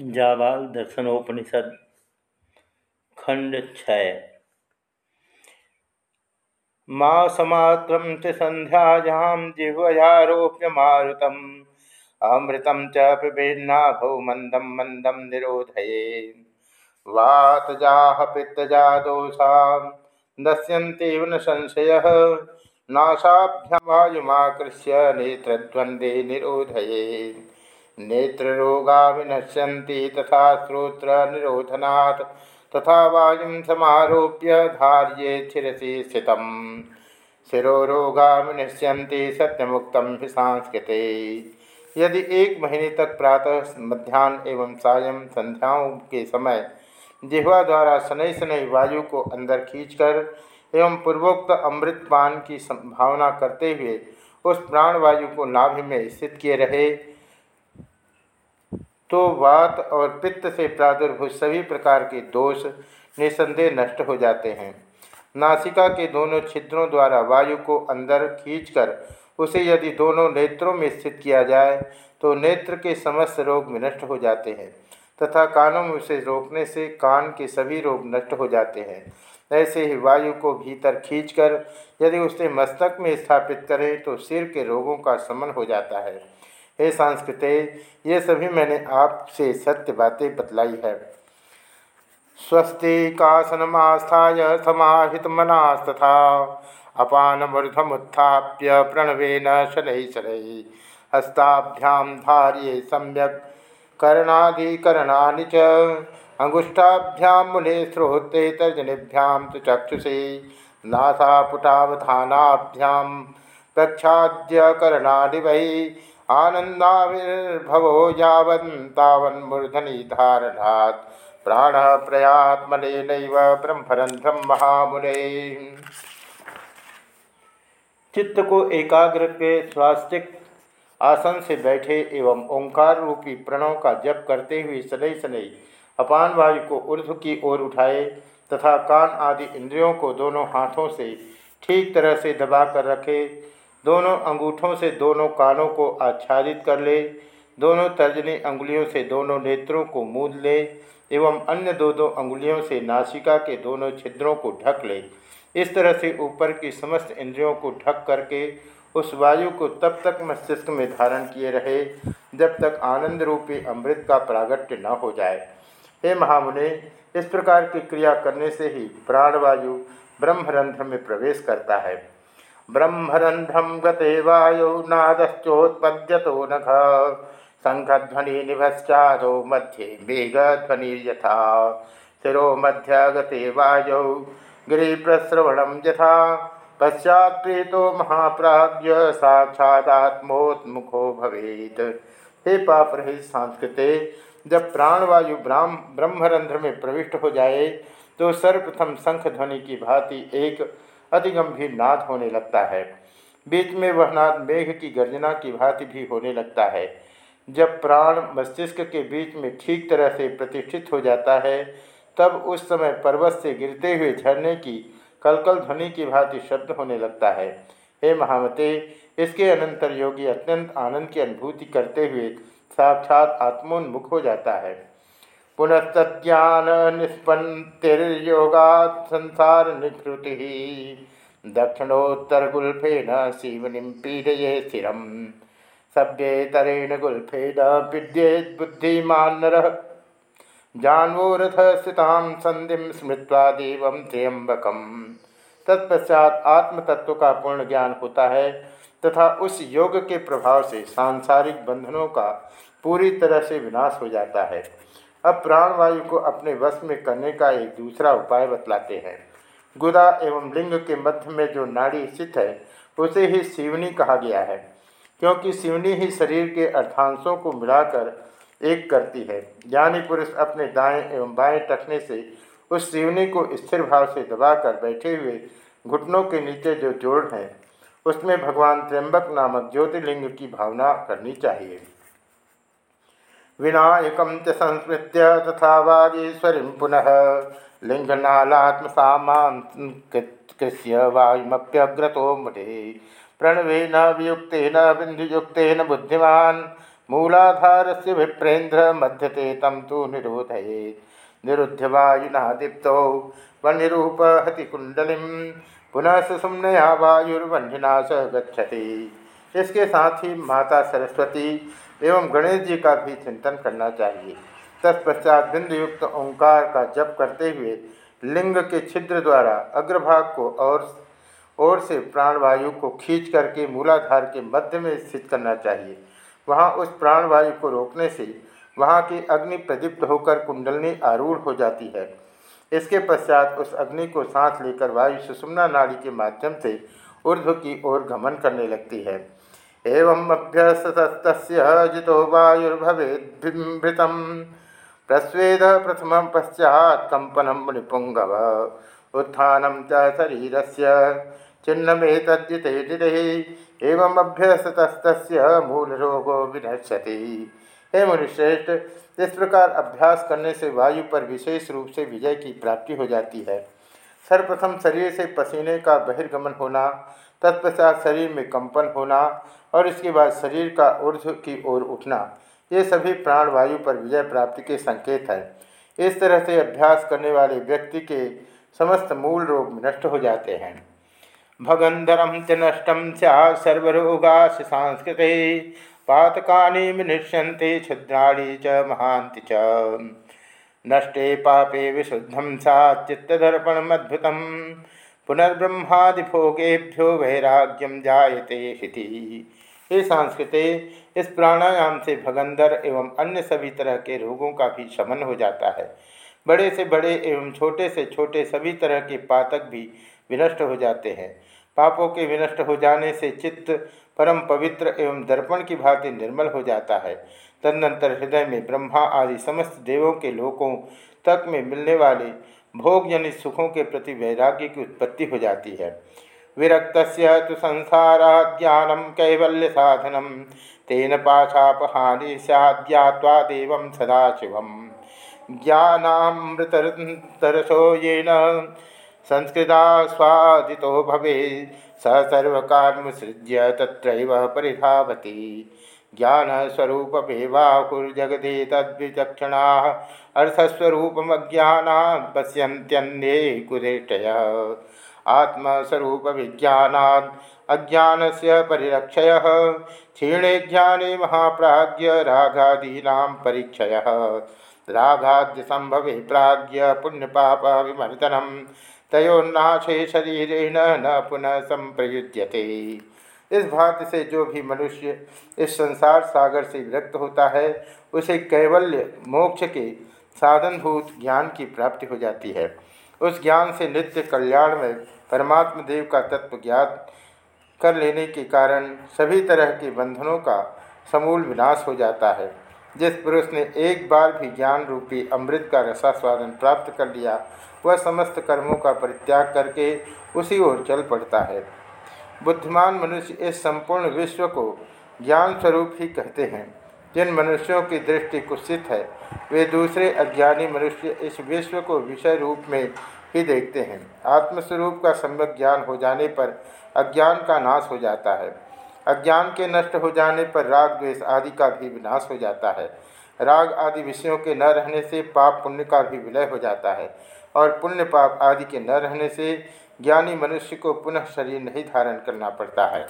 जाबाल दर्शनोपनिषद खंड छय मासमात्रम च संध्यायां जिह्वयारोप्य मारुतम मंदम मंदम निरोधये। वातजाह पित्तजा दोषा दस्यन्तीव न संशयः नासाभ्यां वायुमाकृष्य नेत्रद्वन्द्वे निरोधये। नेत्ररोगा विनश्यन्ति तथा श्रोत्र निरोधनात् तथा वायु समारोप्य धार्ये शिसी स्थित। शिरोरोगा विनश्यन्ति सत्यमुक्त ही सांस्कृते। यदि एक महीने तक प्रातः मध्यान्ह एवं सायं संध्याओं के समय जिह्वा द्वारा शनै शनै वायु को अंदर खींचकर एवं पूर्वोक्त अमृत पान की संभावना करते हुए उस प्राणवायु को नाभि में स्थित किए रहे तो वात और पित्त से प्रादुर्भूत सभी प्रकार के दोष निसंदेह नष्ट हो जाते हैं। नासिका के दोनों छिद्रों द्वारा वायु को अंदर खींचकर उसे यदि दोनों नेत्रों में स्थित किया जाए तो नेत्र के समस्त रोग नष्ट हो जाते हैं, तथा कानों में उसे रोकने से कान के सभी रोग नष्ट हो जाते हैं। ऐसे ही वायु को भीतर खींचकर यदि उसे मस्तक में स्थापित करें तो सिर के रोगों का समन हो जाता है। हे सांस्कृते, ये सभी मैंने आपसे सत्य बातें बतलाई है। स्वस्ति कासनमास्थाय समाहित मनास्तथा अपान मूर्धमुत्थाप्य प्रणवेन शनै शनै हस्ताभ्याम धार्ये सम्यक कर्णाधिकरणानि च अंगुष्ठाभ्याम मुने स्रोते तर्जनीभ्याम तो चक्षुषे नासापुटावधानाभ्याम प्रक्षाद्य करणानि वै आनंदाविर्भवो यावन्तावन्मूर्धनि धारणात् प्राण प्रयात्मने नैव ब्रह्मरंध्रम महामुने चित्त को एकाग्र के स्वास्तिक आसन से बैठे एवं ओंकार रूपी प्रणव का जप करते हुए सदै सदै अपान वायु को ऊर्ध्व की ओर उठाए तथा कान आदि इंद्रियों को दोनों हाथों से ठीक तरह से दबाकर रखे दोनों अंगूठों से दोनों कानों को आच्छादित कर ले, दोनों तर्जनी अंगुलियों से दोनों नेत्रों को मूंद ले, एवं अन्य दो दो अंगुलियों से नासिका के दोनों छिद्रों को ढक ले। इस तरह से ऊपर की समस्त इंद्रियों को ढक करके उस वायु को तब तक मस्तिष्क में धारण किए रहे, जब तक आनंद रूपी अमृत का प्रागट्य न हो जाए। हे महामुने, इस प्रकार की क्रिया करने से ही प्राणवायु ब्रह्मरंध्र में प्रवेश करता है। ब्रह्मरंध्रम गते वायौ नघ शंखध्वनि निभश्चादो मध्ये मेघध्वनिर्यथा। शिरो मध्य गते वायौ गिरिप्रश्रवणं यथा। पश्चात्प्रीतो महाप्राज्य साक्षात्मोत्मुखो भवेत। हे पाप रहित सांस्कृते, जब प्राणवायु ब्राह्म ब्रह्मरंध्र में प्रविष्ट हो जाए तो सर्वप्रथम शंख ध्वनि की भांति एक अति गंभीर नाद होने लगता है। बीच में वह नाद मेघ की गर्जना की भांति भी होने लगता है। जब प्राण मस्तिष्क के बीच में ठीक तरह से प्रतिष्ठित हो जाता है, तब उस समय पर्वत से गिरते हुए झरने की कलकल ध्वनि की भांति शब्द होने लगता है। हे महामते, इसके अनंतर योगी अत्यंत आनंद की अनुभूति करते हुए साक्षात आत्मोन्मुख हो जाता है। पुनस्तज्ञान निष्पन्तिर्योगा संसार निकृति दक्षिणोत्तरगुल्फेन शिवनिं पीडये स्थिरं सभ्येतरेण गुल्फेन विद्येत् बुद्धिमान् नरः। जान्वोरथ स्थितां संधिं स्मृत्वा देवं त्र्यंबकम तत्पश्चात आत्म तत्व का पूर्ण ज्ञान होता है, तथा उस योग के प्रभाव से सांसारिक बंधनों का पूरी तरह से विनाश हो जाता है। अब प्राणवायु को अपने वश में करने का एक दूसरा उपाय बतलाते हैं। गुदा एवं लिंग के मध्य में जो नाड़ी स्थित है, उसे ही शिवनी कहा गया है, क्योंकि शिवनी ही शरीर के अर्थांशों को मिलाकर एक करती है। ज्ञानी पुरुष अपने दाएँ एवं बाएँ टखने से उस शिवनी को स्थिर भाव से दबाकर बैठे हुए घुटनों के नीचे जो जोड़ है, उसमें भगवान त्र्यंबक नामक ज्योतिर्लिंग की भावना करनी चाहिए। विनायक च तथा वागीश्वरी पुनः लिंगनालात्मसामाकृष्य वायुमप्यग्रतो मुटे। प्रणवेन, वियुक्तेन बिंदुयुक्तेन बुद्धिमान् मूलाधार से विप्रेन्द्र मध्यते तम तो निरोधये। निरुद्ध वायुना दीप्त वनिरूप हतिकुंडलिम पुनः सुसुमनया वायुर्वन्यना स गच्छति इसके साथ ही माता सरस्वती एवं गणेश जी का भी चिंतन करना चाहिए। तत्पश्चात बिंदुयुक्त ओंकार का जप करते हुए लिंग के छिद्र द्वारा अग्रभाग को और ओर से प्राणवायु को खींच करके मूलाधार के मध्य में स्थित करना चाहिए। वहाँ उस प्राणवायु को रोकने से वहाँ की अग्नि प्रदीप्त होकर कुंडलनी आरूढ़ हो जाती है। इसके पश्चात उस अग्नि को सांस लेकर वायु सुषुम्ना नाड़ी के माध्यम से ऊर्ध्व की ओर गमन करने लगती है। एवं अभ्यस्त जितो वायुर्भवेभृत प्रस्वेद प्रथम पश्चात कंपनम मुनिपुंगव उत्थान च शरीर से चिन्हमेतद्युते एवं अभ्यस्त मूल रोगो विनश्यति। हे मुनिश्रेष्ठ, इस प्रकार अभ्यास करने से वायु पर विशेष रूप से विजय की प्राप्ति हो जाती है। सर्वप्रथम शरीर से पसीने का बहिर्गमन होना तत्पश्चात शरीर में कंपन होना और इसके बाद शरीर का ऊर्ध्व की ओर उठना, ये सभी प्राण वायु पर विजय प्राप्ति के संकेत हैं। इस तरह से अभ्यास करने वाले व्यक्ति के समस्त मूल रोग नष्ट हो जाते हैं। भगंधरम च नष्टम सर्वरोगा संस्कृत, पातकानि विनिष्यन्ते छिद्राणि च महांति च। नष्टे पापे विशुद्धम सा चित्तदर्पणमद्भुतं पुनर्ब्रह्मादिभोगेभ्यो वैराग्यम जायते हिति हे सांस्कृति, इस प्राणायाम से भगंदर एवं अन्य सभी तरह के रोगों का भी शमन हो जाता है। बड़े से बड़े एवं छोटे से छोटे सभी तरह के पातक भी विनष्ट हो जाते हैं। पापों के विनष्ट हो जाने से चित्त परम पवित्र एवं दर्पण की भांति निर्मल हो जाता है। तदनंतर हृदय में ब्रह्मा आदि समस्त देवों के लोकों तक में मिलने वाले भोगजनित सुखों के प्रति वैराग्य की उत्पत्ति हो जाती है। विरक्त तो संसारा ज्ञानम कैवल्य साधनम तेन पाशापहानि सद्यात्वा देव सदाशिवम। ज्ञानामृतरसो येन संस्कृता स्वादितो भवे स सर्वकार्मसृज्य तत्रैव परिधावति। ज्ञानस्वरूपमेवाहुर्जगदे तद्विचक्षणाः अर्थस्वरूपमज्ञाना पश्यन्त्यन्ये कुरेष्टयः आत्मस्वरूपविज्ञानात् अज्ञानस्य परिरक्षयः। क्षीणे ज्ञाने महाप्राज्य रागादीनां परीक्षयः। रागाद्यसम्भवे प्राज्ञ पुण्यपापविमर्दनम् तयोन्नाशे शरीर न पुनः संप्रयुज्यते इस भांति से जो भी मनुष्य इस संसार सागर से विरक्त होता है, उसे कैवल्य मोक्ष के साधनभूत ज्ञान की प्राप्ति हो जाती है। उस ज्ञान से नित्य कल्याण में परमात्म देव का तत्व ज्ञात कर लेने के कारण सभी तरह के बंधनों का समूल विनाश हो जाता है। जिस पुरुष ने एक बार भी ज्ञान रूपी अमृत का रसास्वादन प्राप्त कर लिया, वह समस्त कर्मों का परित्याग करके उसी ओर चल पड़ता है। बुद्धिमान मनुष्य इस संपूर्ण विश्व को ज्ञान स्वरूप ही कहते हैं। जिन मनुष्यों की दृष्टि कुत्सित है, वे दूसरे अज्ञानी मनुष्य इस विश्व को विषय रूप में ही देखते हैं। आत्मस्वरूप का सम्यक ज्ञान हो जाने पर अज्ञान का नाश हो जाता है। अज्ञान के नष्ट हो जाने पर राग, द्वेष आदि का भी विनाश हो जाता है। राग आदि विषयों के न रहने से पाप पुण्य का भी विलय हो जाता है और पुण्य पाप आदि के न रहने से ज्ञानी मनुष्य को पुनः शरीर नहीं धारण करना पड़ता है।